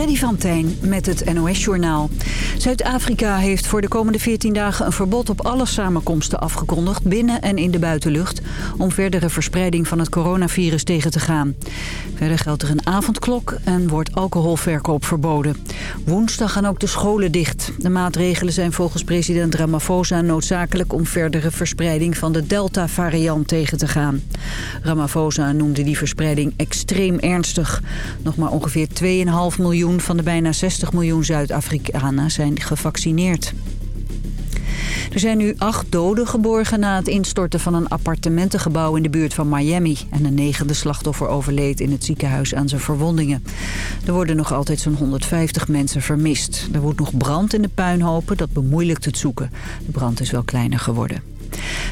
Freddy van Tijn met het NOS-journaal. Zuid-Afrika heeft voor de komende 14 dagen een verbod op alle samenkomsten afgekondigd... binnen en in de buitenlucht, om verdere verspreiding van het coronavirus tegen te gaan. Verder geldt er een avondklok en wordt alcoholverkoop verboden. Woensdag gaan ook de scholen dicht. De maatregelen zijn volgens president Ramaphosa noodzakelijk... om verdere verspreiding van de Delta-variant tegen te gaan. Ramaphosa noemde die verspreiding extreem ernstig. Nog maar ongeveer 2,5 miljoen van de bijna 60 miljoen Zuid-Afrikanen zijn gevaccineerd. Er zijn nu acht doden geborgen na het instorten van een appartementengebouw in de buurt van Miami. En een negende slachtoffer overleed in het ziekenhuis aan zijn verwondingen. Er worden nog altijd zo'n 150 mensen vermist. Er wordt nog brand in de puinhopen, dat bemoeilijkt het zoeken. De brand is wel kleiner geworden.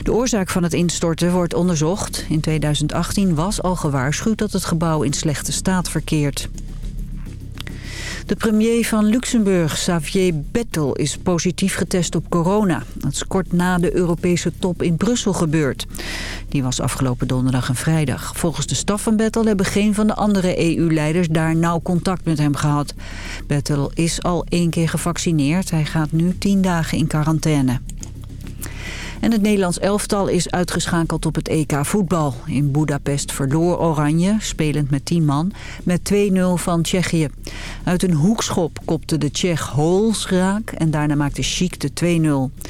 De oorzaak van het instorten wordt onderzocht. In 2018 was al gewaarschuwd dat het gebouw in slechte staat verkeert. De premier van Luxemburg, Xavier Bettel, is positief getest op corona. Dat is kort na de Europese top in Brussel gebeurd. Die was afgelopen donderdag en vrijdag. Volgens de staf van Bettel hebben geen van de andere EU-leiders daar nauw contact met hem gehad. Bettel is al één keer gevaccineerd. Hij gaat nu tien dagen in quarantaine. En het Nederlands elftal is uitgeschakeld op het EK voetbal. In Budapest verloor Oranje, spelend met 10 man, met 2-0 van Tsjechië. Uit een hoekschop kopte de Tsjech Hols raak en daarna maakte Chic de 2-0.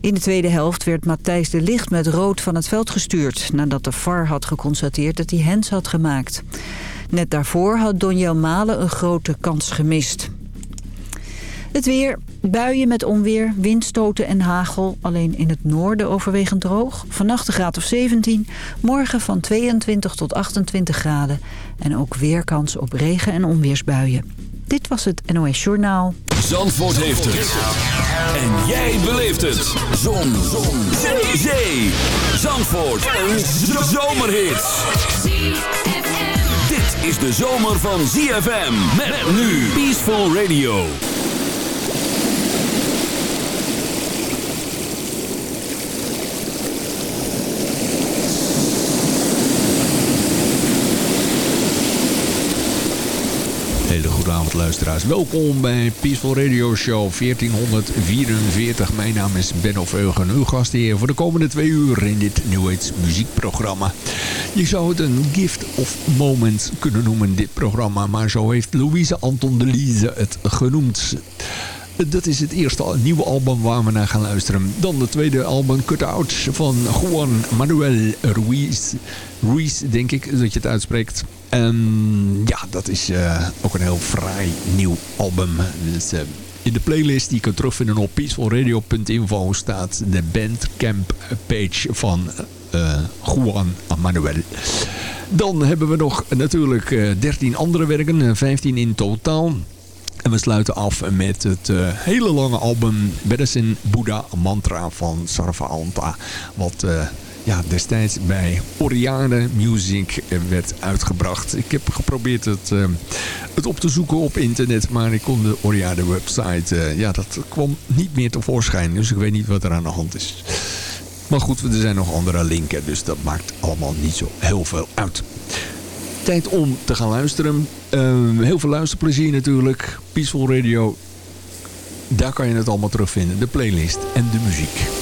In de tweede helft werd Matthijs de Licht met rood van het veld gestuurd... nadat de VAR had geconstateerd dat hij hens had gemaakt. Net daarvoor had Donjel Malen een grote kans gemist. Het weer, buien met onweer, windstoten en hagel. Alleen in het noorden overwegend droog. Vannacht een graad of 17. Morgen van 22 tot 28 graden. En ook weerkans op regen- en onweersbuien. Dit was het NOS Journaal. Zandvoort heeft het. En jij beleeft het. Zon. Zon. Zee. Zee. Zandvoort. Een zomerhit. Dit is de zomer van ZFM. Met nu Peaceful Radio. Hele goede luisteraars. Welkom bij Peaceful Radio Show 1444. Mijn naam is Benno Veugen, uw gastheer voor de komende twee uur in dit New Age muziekprogramma. Je zou het een gift of moment kunnen noemen, dit programma. Maar zo heeft Louise Anton de Lize het genoemd. Dat is het eerste nieuwe album waar we naar gaan luisteren. Dan de tweede album Cutout van Juan Manuel Ruiz. Ruiz, denk ik dat je het uitspreekt. En ja, dat is uh, ook een heel fraai nieuw album. Dus, uh, in de playlist die je kunt terugvinden op peacefulradio.info staat de Bandcamp page van uh, Juan Manuel. Dan hebben we nog natuurlijk 13 andere werken, 15 in totaal. En we sluiten af met het hele lange album Medicine Buddha Mantra van Sarva Anta. Wat ja, destijds bij Oriane Music werd uitgebracht. Ik heb geprobeerd het, uh, het op te zoeken op internet, maar ik kon de Oriane website, ja dat kwam niet meer tevoorschijn. Dus ik weet niet wat er aan de hand is. Maar goed, er zijn nog andere linken, dus dat maakt allemaal niet zo heel veel uit. Tijd om te gaan luisteren. Uh, heel veel luisterplezier natuurlijk. Peaceful Radio. Daar kan je het allemaal terugvinden. De playlist en de muziek.